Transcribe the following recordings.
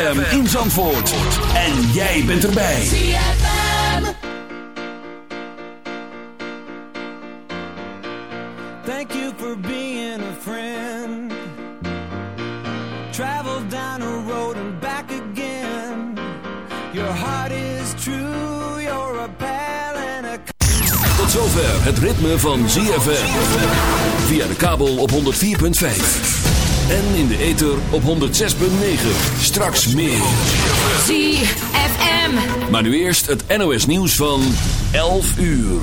ZFM in Zandvoort. En jij bent erbij. ZFM. Thank you for being a friend. Travel down a road and back again. Your heart is true, you're a pal and a... Tot zover het ritme van ZFM. Via de kabel op 104.5. En in de ether op 106.9. Straks meer. ZFM. Maar nu eerst het NOS nieuws van 11 uur.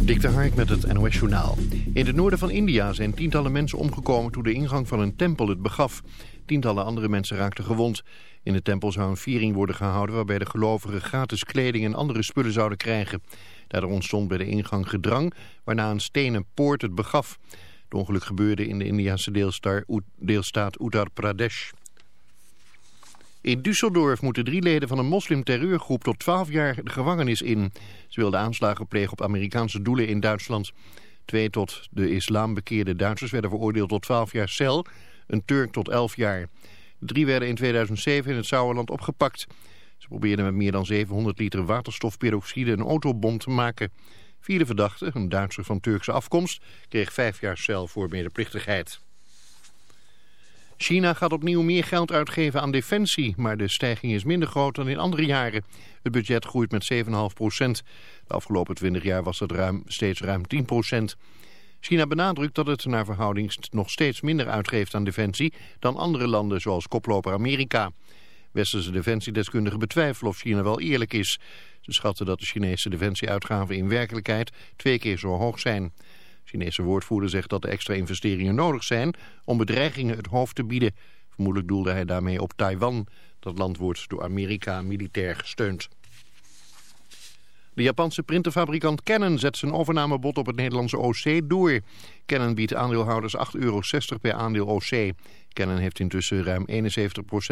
Dik de Hark met het NOS Journaal. In het noorden van India zijn tientallen mensen omgekomen toen de ingang van een tempel het begaf. Tientallen andere mensen raakten gewond. In de tempel zou een viering worden gehouden waarbij de gelovigen gratis kleding en andere spullen zouden krijgen. Daardoor ontstond bij de ingang gedrang, waarna een stenen poort het begaf. Het ongeluk gebeurde in de Indiase deelstaat Uttar Pradesh. In Düsseldorf moeten drie leden van een moslimterreurgroep tot 12 jaar de gevangenis in. Ze wilden aanslagen plegen op Amerikaanse doelen in Duitsland. Twee tot de islam bekeerde Duitsers werden veroordeeld tot 12 jaar cel, een Turk tot 11 jaar. Drie werden in 2007 in het Sauerland opgepakt. Ze probeerden met meer dan 700 liter waterstofperoxide een autobom te maken. Vierde verdachte, een Duitser van Turkse afkomst, kreeg vijf jaar cel voor medeplichtigheid. China gaat opnieuw meer geld uitgeven aan defensie, maar de stijging is minder groot dan in andere jaren. Het budget groeit met 7,5 procent. De afgelopen 20 jaar was het ruim, steeds ruim 10 procent. China benadrukt dat het naar verhouding nog steeds minder uitgeeft aan defensie dan andere landen zoals koploper Amerika. Westerse defensiedeskundigen betwijfelen of China wel eerlijk is. Ze schatten dat de Chinese defensieuitgaven in werkelijkheid twee keer zo hoog zijn. Chinese woordvoerder zegt dat de extra investeringen nodig zijn om bedreigingen het hoofd te bieden. Vermoedelijk doelde hij daarmee op Taiwan. Dat land wordt door Amerika militair gesteund. De Japanse printerfabrikant Canon zet zijn overnamebod op het Nederlandse OC door. Canon biedt aandeelhouders 8,60 euro per aandeel OC. Canon heeft intussen ruim 71%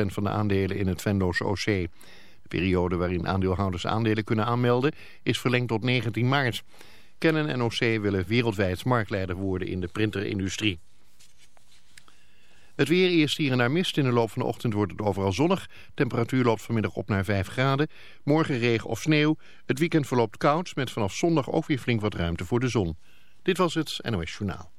van de aandelen in het Venloze OC. De periode waarin aandeelhouders aandelen kunnen aanmelden is verlengd tot 19 maart. Canon en OC willen wereldwijd marktleider worden in de printerindustrie. Het weer eerst hier en daar mist. In de loop van de ochtend wordt het overal zonnig. Temperatuur loopt vanmiddag op naar 5 graden. Morgen regen of sneeuw. Het weekend verloopt koud met vanaf zondag ook weer flink wat ruimte voor de zon. Dit was het NOS Journaal.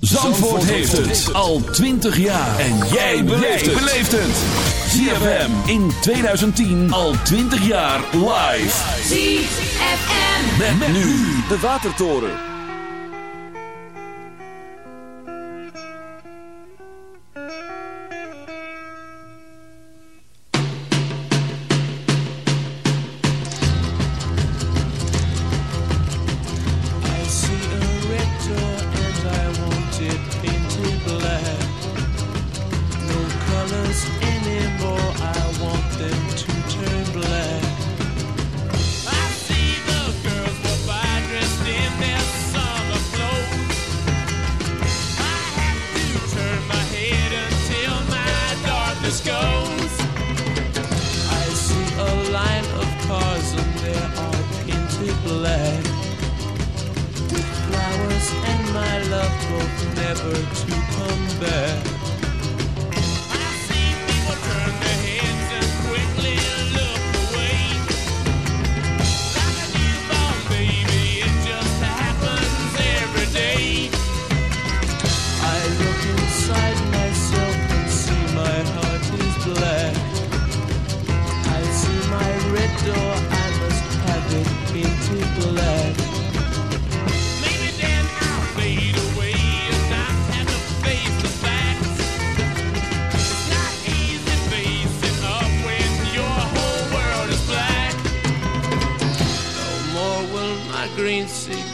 Zandvoort heeft het al 20 jaar. En jij beleeft het. ZFM in 2010 al 20 jaar live. ZFM. Met, nu de Watertoren.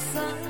sun.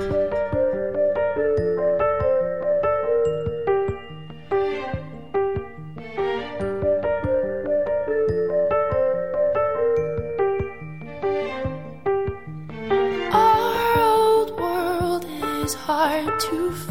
too far.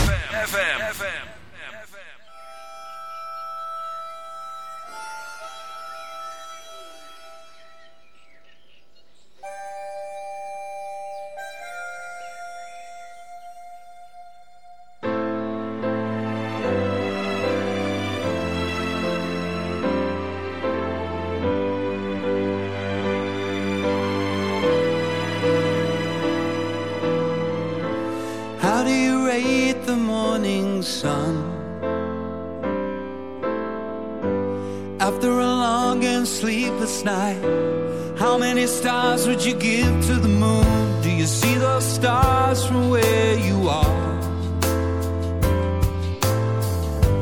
stars would you give to the moon? Do you see those stars from where you are?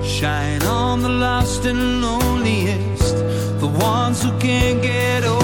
Shine on the lost and loneliest, the ones who can't get over.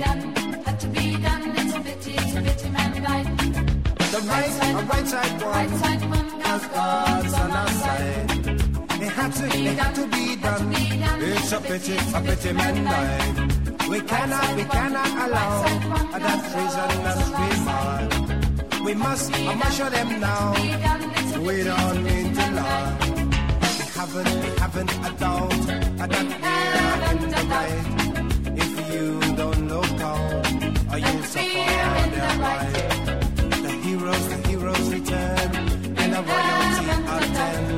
had to be done. It's a pity, pity man. The right, side, right side one has on our side. It had to, it had to be done. It's a pity, a pity. We cannot, we cannot allow that treason. We must, must show them now. We don't mean to lie. Haven't, haven't a doubt that we haven't right. If you Right. The heroes, the heroes return, and the royalty attend.